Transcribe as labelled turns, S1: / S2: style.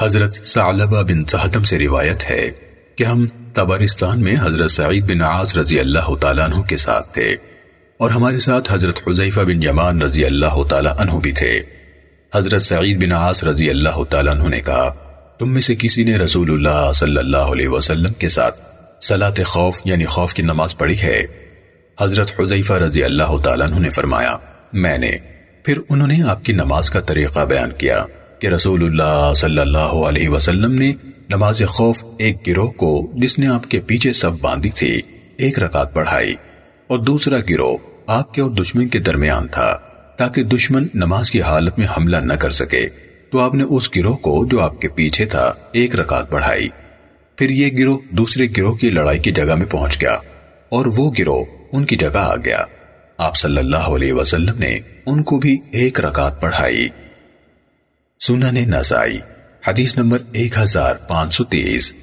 S1: حضرت ثعلبہ بن زہدم سے روایت ہے کہ ہم تبارستان میں حضرت سعید بن عاص رضی اللہ تعالیٰ عنہ کے ساتھ تھے اور ہمارے ساتھ حضرت حضیفہ بن یمان رضی اللہ تعالیٰ عنہ بھی تھے۔ حضرت سعید بن عاص رضی اللہ تعالیٰ عنہ نے کہا، تم میں سے کسی نے رسول اللہ صلی اللہ علیہ وسلم کے ساتھ صلاة خوف یعنی خوف کی نماز پڑھی ہے؟ حضرت حضیفہ رضی اللہ تعالیٰ عنہ نے فرمایا، میں نے۔ پھر انہوں نے آپ کی نماز کا طریقہ بیان کیا۔ کہ رسول اللہ صلی اللہ علیہ وسلم نے نماز خوف ایک گروہ کو جس نے آپ کے پیچھے سب باندھی تھی، ایک رکعت پڑھائی اور دوسرا گروہ آپ کے اور دشمن کے درمیان تھا، تاکہ دشمن نماز کی حالت میں حملہ نہ کر سکے۔ تو آپ نے اس گروہ کو جو آپ کے پیچھے تھا، ایک رکعت پڑھائی پھر یہ گروہ دوسرے گروہ کی لڑائی کی جگہ میں پہنچ گیا اور وہ گروہ ان کی جگہ آ گیا۔ آپ صلی اللہ علیہ وسلم نے ان کو بھی ایک رکعت پڑھائی سنن نسائی حدیث نمبر 1530